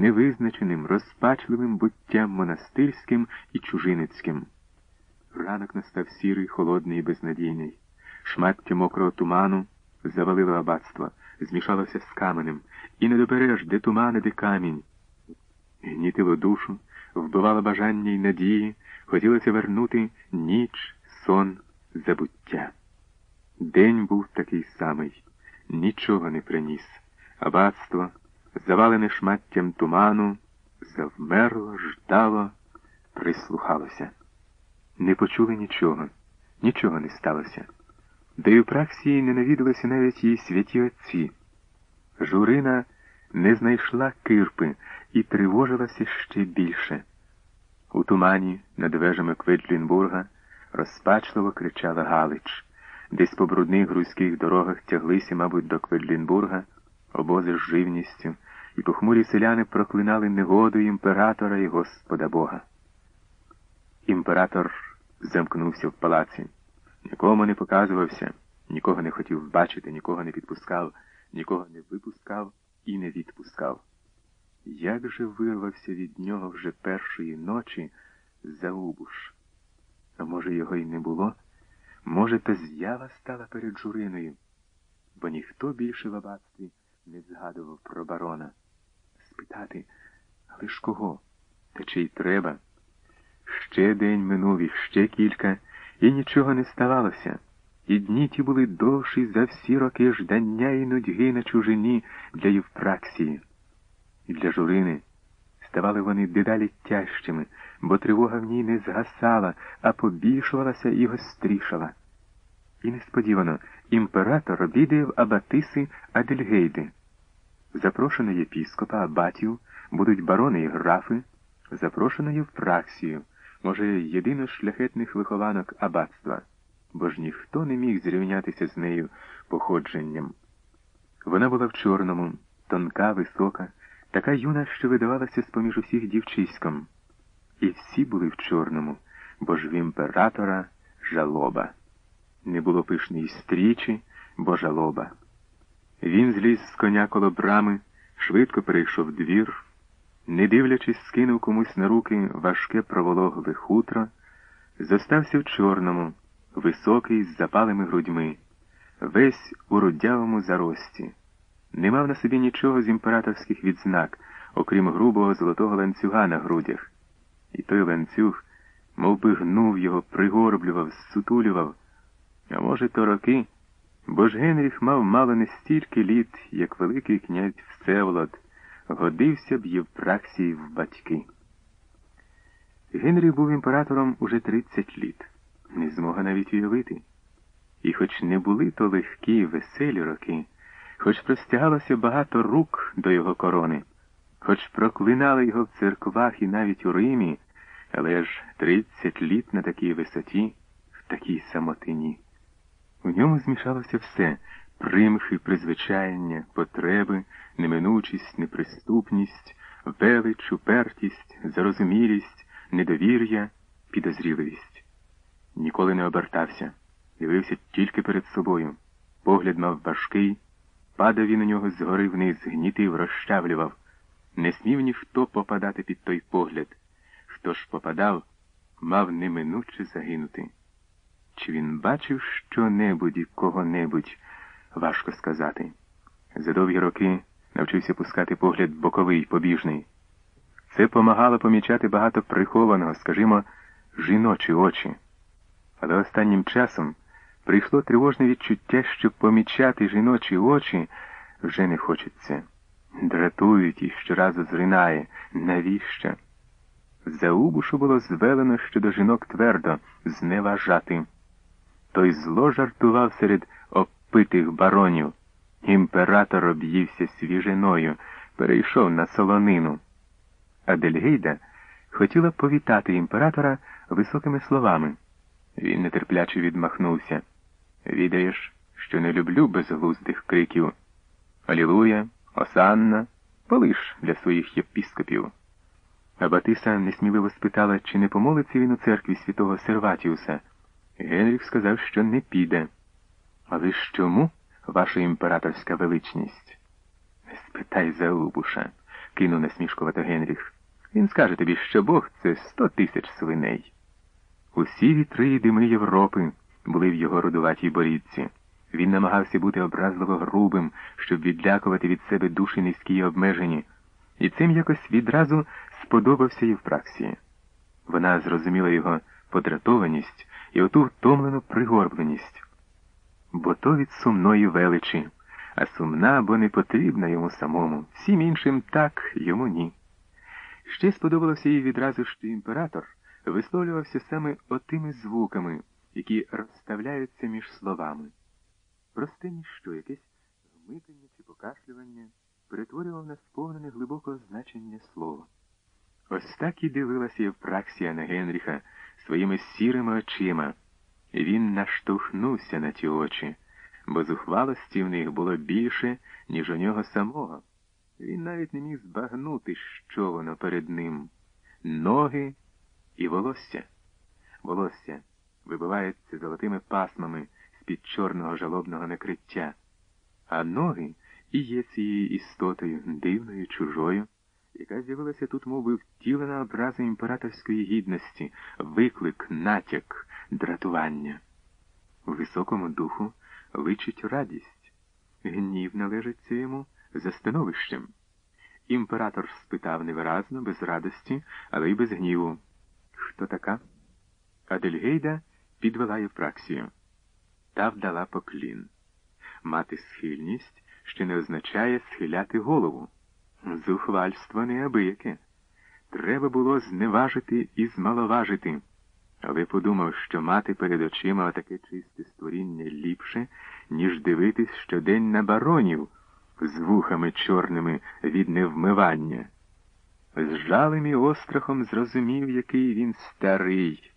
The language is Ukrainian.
невизначеним, розпачливим буттям монастирським і чужиницьким. Ранок настав сірий, холодний і безнадійний. Шмаття мокрого туману завалило аббатство, змішалося з каменем, і не добереш, де туман, де камінь. Гнітило душу, вбивало бажання й надії, хотілося вернути ніч, сон, забуття. День був такий самий, нічого не приніс. Аббатство, завалене шматтям туману, завмерло, ждало, прислухалося. Не почули нічого, нічого не сталося. До Євпраксії не навідалися навіть її святі отці. Журина не знайшла кирпи і тривожилася ще більше. У тумані над вежами Кведлінбурга розпачливо кричала Галич. Десь по брудних грузьких дорогах тяглися, мабуть, до Кведлінбурга обози з живністю, і похмурі селяни проклинали негоду імператора і Господа Бога. Імператор замкнувся в палаці, нікому не показувався, нікого не хотів бачити, нікого не підпускав, нікого не випускав і не відпускав. Як же вирвався від нього вже першої ночі Заубуш? А може, його й не було? Може, то з'ява стала перед журиною, бо ніхто більше в аббатстві не згадував про барона. Спитати, але ж кого? Та чи й треба? Ще день минув і ще кілька, і нічого не ставалося. І дні ті були довші за всі роки ждання і нудьги на чужині для Євпраксії. І для журини ставали вони дедалі тяжчими, бо тривога в ній не згасала, а побільшувалася і гострішала. І несподівано імператор обідає в Абатиси Адельгейди. Запрошено єпіскопа, абатів, будуть барони і графи, запрошено Євпраксію, може, єдино шляхетних вихованок аббатства, бо ж ніхто не міг зрівнятися з нею походженням. Вона була в чорному, тонка, висока, така юна, що видавалася з-поміж усіх дівчиськом. І всі були в чорному, бо ж в імператора жалоба. Не було пишної стрічі, бо жалоба. Він зліз з коня коло брами, швидко перейшов двір, не дивлячись, скинув комусь на руки важке провологове хутро, зостався в чорному, високий, з запалими грудьми, весь у рудявому зарості. Не мав на собі нічого з імператорських відзнак, окрім грубого золотого ланцюга на грудях. І той ланцюг мов би, гнув його, пригорблював, сутулював. А може, то роки, бо ж Генріх мав мало не стільки літ, як Великий князь Всеволод, годився б Євпраксії в батьки. Генріх був імператором уже 30 літ, не змога навіть уявити. І хоч не були то легкі, веселі роки, хоч простягалося багато рук до його корони, хоч проклинали його в церквах і навіть у Римі, але ж 30 літ на такій висоті, в такій самотині. У ньому змішалося все примхи, призвичаєння, потреби, неминучість, неприступність, велич, упертість, зарозумілість, недовір'я, підозріливість. Ніколи не обертався, дивився тільки перед собою. Погляд мав важкий, падав він у нього згори вниз, гнітив, розчавлював. Не смів ніхто попадати під той погляд. Хто ж попадав, мав неминуче загинути. Чи він бачив що-небудь і кого-небудь, важко сказати. За довгі роки навчився пускати погляд боковий, побіжний. Це помагало помічати багато прихованого, скажімо, жіночі очі. Але останнім часом прийшло тривожне відчуття, що помічати жіночі очі вже не хочеться. Дратують і щоразу зринає. Навіщо? За Убушу було звелено щодо жінок твердо зневажати. Той зло жартував серед опитих баронів. Імператор об'ївся свіжиною, перейшов на солонину. Адельгейда хотіла повітати імператора високими словами. Він нетерпляче відмахнувся. Відаєш, що не люблю безглуздих криків. Алілуя, Осанна, полиш для своїх єпіскопів. А Батиса несміливо спитала, чи не помолиться він у церкві святого Серватіуса. Генріх сказав, що не піде. Але ж чому, ваша імператорська величність? Не спитай Заубуша. кинув насмішкувато Генріх. Він скаже тобі, що Бог це сто тисяч свиней. Усі вітри і дими Європи були в його рудуватій борідці. Він намагався бути образливо грубим, щоб відлякувати від себе душі низькі й обмежені, і цим якось відразу сподобався Євпраксії. Вона зрозуміла його подратованість і оту втомлену пригорбленість. Бо то від сумної величі, а сумна, бо не потрібна йому самому, всім іншим так, йому ні. Ще сподобалося їй відразу, що імператор висловлювався саме отими звуками, які розставляються між словами. Просте ніщо, якесь гмикання чи покашлювання перетворював на сповнене глибокого значення слово. Ось так і дивилася Євпраксія на Генріха своїми сірими очима. Він наштовхнувся на ті очі, бо зухвалості в них було більше, ніж у нього самого. Він навіть не міг збагнути, що воно перед ним ноги і волосся. Волосся вибивається золотими пасмами з-під чорного жалобного накриття, а ноги і є цією істотою дивною, чужою, яка з'явилася тут, мов би, втілена образа імператорської гідності, виклик, натяк, дратування. У високому духу личить радість, гнів належиться йому за становищем. Імператор спитав невиразно, без радості, але й без гніву. Хто така? Адельгейда підвела Євпраксію. Та вдала поклін. Мати схильність ще не означає схиляти голову. Зухвальство неабияке. Треба було зневажити і змаловажити. Але подумав, що мати перед очима таке чисте створіння ліпше, ніж дивитись щодень на баронів з вухами чорними від невмивання. З жалем і острахом зрозумів, який він старий.